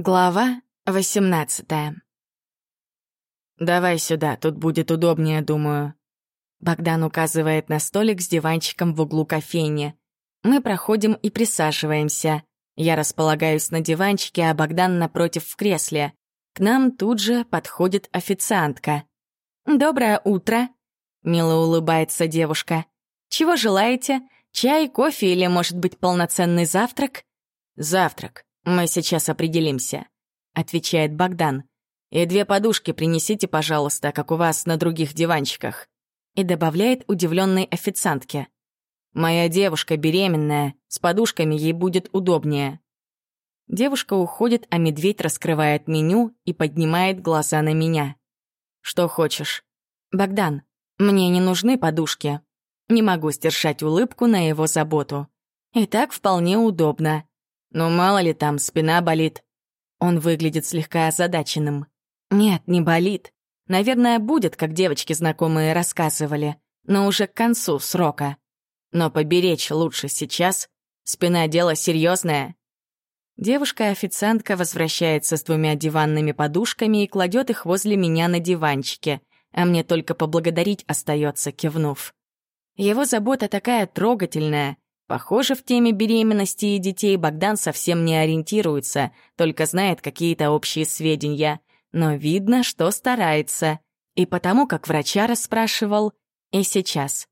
Глава 18 «Давай сюда, тут будет удобнее, думаю». Богдан указывает на столик с диванчиком в углу кофейни. Мы проходим и присаживаемся. Я располагаюсь на диванчике, а Богдан напротив в кресле. К нам тут же подходит официантка. «Доброе утро», — мило улыбается девушка. «Чего желаете? Чай, кофе или, может быть, полноценный завтрак?» «Завтрак», «Мы сейчас определимся», — отвечает Богдан. «И две подушки принесите, пожалуйста, как у вас на других диванчиках». И добавляет удивленной официантке. «Моя девушка беременная, с подушками ей будет удобнее». Девушка уходит, а медведь раскрывает меню и поднимает глаза на меня. «Что хочешь?» «Богдан, мне не нужны подушки». Не могу сдержать улыбку на его заботу. И так вполне удобно. Ну, мало ли там, спина болит. Он выглядит слегка озадаченным. Нет, не болит. Наверное, будет, как девочки знакомые рассказывали, но уже к концу срока. Но поберечь лучше сейчас. Спина — дело серьезное. Девушка-официантка возвращается с двумя диванными подушками и кладет их возле меня на диванчике, а мне только поблагодарить остается, кивнув. Его забота такая трогательная, Похоже, в теме беременности и детей Богдан совсем не ориентируется, только знает какие-то общие сведения. Но видно, что старается. И потому, как врача расспрашивал, и сейчас.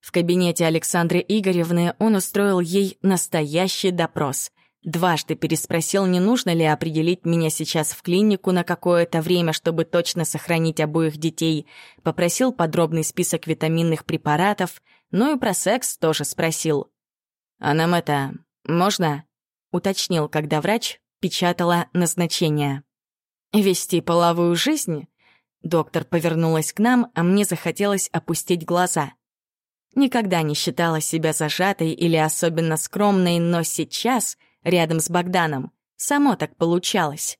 В кабинете Александры Игоревны он устроил ей настоящий допрос. Дважды переспросил, не нужно ли определить меня сейчас в клинику на какое-то время, чтобы точно сохранить обоих детей. Попросил подробный список витаминных препаратов, ну и про секс тоже спросил. «А нам это... можно?» — уточнил, когда врач печатала назначение. «Вести половую жизнь?» Доктор повернулась к нам, а мне захотелось опустить глаза. Никогда не считала себя зажатой или особенно скромной, но сейчас, рядом с Богданом, само так получалось.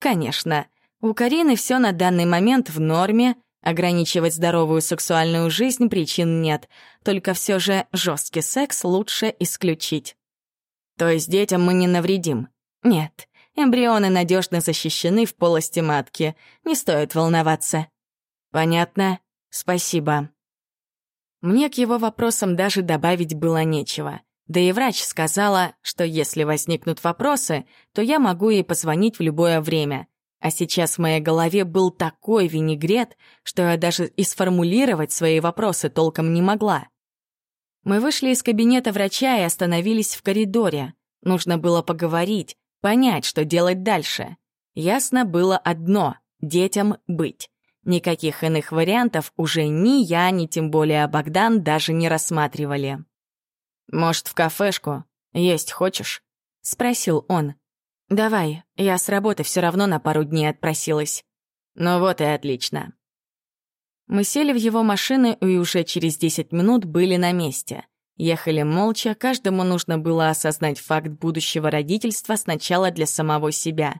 Конечно, у Карины все на данный момент в норме, Ограничивать здоровую сексуальную жизнь причин нет, только все же жесткий секс лучше исключить. То есть детям мы не навредим? Нет, эмбрионы надежно защищены в полости матки, не стоит волноваться. Понятно? Спасибо. Мне к его вопросам даже добавить было нечего. Да и врач сказала, что если возникнут вопросы, то я могу ей позвонить в любое время. А сейчас в моей голове был такой винегрет, что я даже и сформулировать свои вопросы толком не могла. Мы вышли из кабинета врача и остановились в коридоре. Нужно было поговорить, понять, что делать дальше. Ясно было одно — детям быть. Никаких иных вариантов уже ни я, ни тем более Богдан даже не рассматривали. «Может, в кафешку? Есть хочешь?» — спросил он. «Давай, я с работы все равно на пару дней отпросилась». «Ну вот и отлично». Мы сели в его машину и уже через 10 минут были на месте. Ехали молча, каждому нужно было осознать факт будущего родительства сначала для самого себя.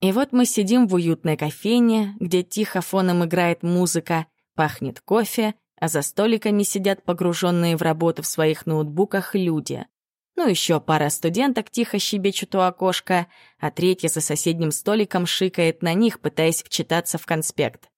И вот мы сидим в уютной кофейне, где тихо фоном играет музыка, пахнет кофе, а за столиками сидят погруженные в работу в своих ноутбуках люди. Ну, еще пара студенток тихо щебечут у окошка, а третья за соседним столиком шикает на них, пытаясь вчитаться в конспект.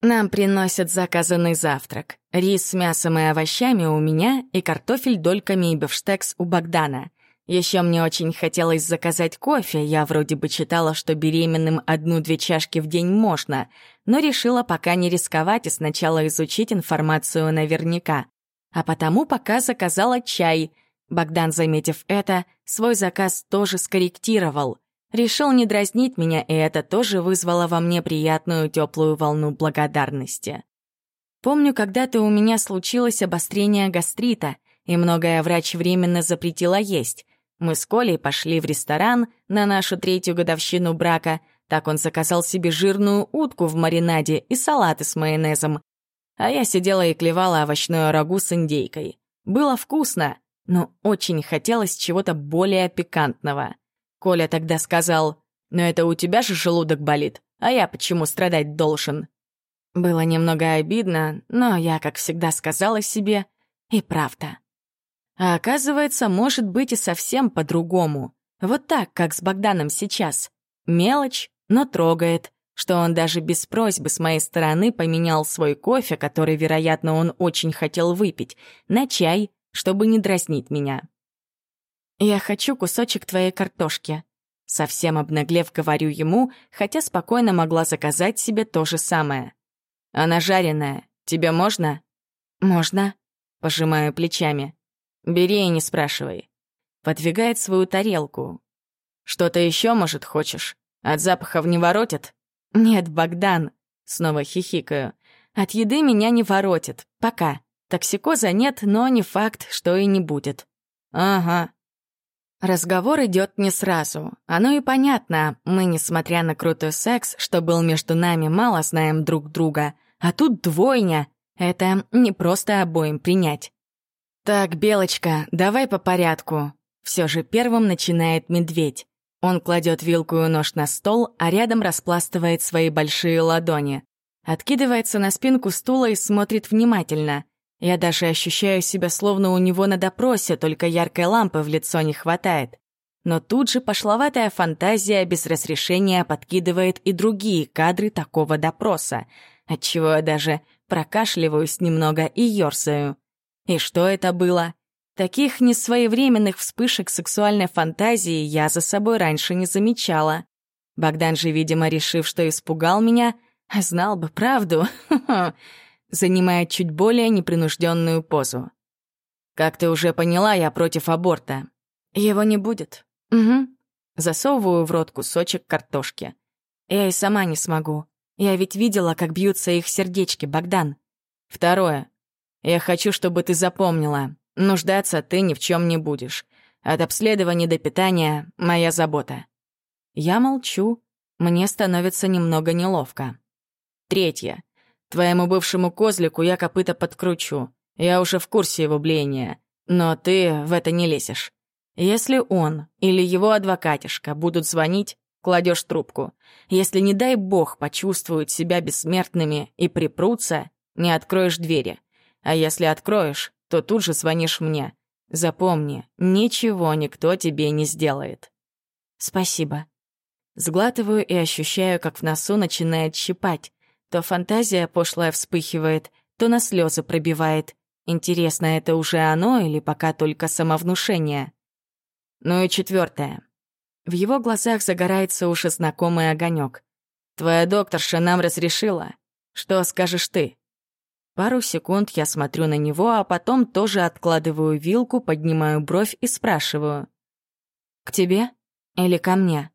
Нам приносят заказанный завтрак. Рис с мясом и овощами у меня и картофель дольками и бифштекс у Богдана. Еще мне очень хотелось заказать кофе, я вроде бы читала, что беременным одну-две чашки в день можно, но решила пока не рисковать и сначала изучить информацию наверняка. А потому пока заказала чай — Богдан, заметив это, свой заказ тоже скорректировал. Решил не дразнить меня, и это тоже вызвало во мне приятную теплую волну благодарности. Помню, когда-то у меня случилось обострение гастрита, и многое врач временно запретила есть. Мы с Колей пошли в ресторан на нашу третью годовщину брака. Так он заказал себе жирную утку в маринаде и салаты с майонезом. А я сидела и клевала овощное рагу с индейкой. Было вкусно, но очень хотелось чего-то более пикантного. Коля тогда сказал, «Но это у тебя же желудок болит, а я почему страдать должен?» Было немного обидно, но я, как всегда, сказала себе, и правда. А оказывается, может быть и совсем по-другому. Вот так, как с Богданом сейчас. Мелочь, но трогает, что он даже без просьбы с моей стороны поменял свой кофе, который, вероятно, он очень хотел выпить, на чай, чтобы не дразнить меня. «Я хочу кусочек твоей картошки», Совсем обнаглев, говорю ему, хотя спокойно могла заказать себе то же самое. «Она жареная. Тебе можно?» «Можно», — пожимаю плечами. «Бери и не спрашивай». Подвигает свою тарелку. «Что-то еще, может, хочешь? От запахов не воротит?» «Нет, Богдан», — снова хихикаю. «От еды меня не воротит. Пока. Токсикоза нет, но не факт, что и не будет». «Ага», Разговор идет не сразу. Оно и понятно. Мы, несмотря на крутой секс, что был между нами, мало знаем друг друга. А тут двойня. Это не просто обоим принять. «Так, Белочка, давай по порядку». Все же первым начинает медведь. Он кладет вилку и нож на стол, а рядом распластывает свои большие ладони. Откидывается на спинку стула и смотрит внимательно. Я даже ощущаю себя словно у него на допросе, только яркой лампы в лицо не хватает. Но тут же пошловатая фантазия без разрешения подкидывает и другие кадры такого допроса, отчего я даже прокашливаюсь немного и ёрзаю. И что это было? Таких несвоевременных вспышек сексуальной фантазии я за собой раньше не замечала. Богдан же, видимо, решив, что испугал меня, знал бы правду. занимая чуть более непринужденную позу. «Как ты уже поняла, я против аборта». «Его не будет». «Угу». Засовываю в рот кусочек картошки. «Я и сама не смогу. Я ведь видела, как бьются их сердечки, Богдан». «Второе. Я хочу, чтобы ты запомнила. Нуждаться ты ни в чем не будешь. От обследования до питания — моя забота». Я молчу. Мне становится немного неловко. Третье. Твоему бывшему козлику я копыта подкручу. Я уже в курсе его блеяния. Но ты в это не лезешь. Если он или его адвокатишка будут звонить, кладешь трубку. Если, не дай бог, почувствуют себя бессмертными и припрутся, не откроешь двери. А если откроешь, то тут же звонишь мне. Запомни, ничего никто тебе не сделает. Спасибо. Сглатываю и ощущаю, как в носу начинает щипать. То фантазия пошлая вспыхивает, то на слезы пробивает. Интересно, это уже оно или пока только самовнушение? Ну и четвертое. В его глазах загорается уже знакомый огонек. Твоя докторша нам разрешила. Что скажешь ты? Пару секунд я смотрю на него, а потом тоже откладываю вилку, поднимаю бровь и спрашиваю. «К тебе или ко мне?»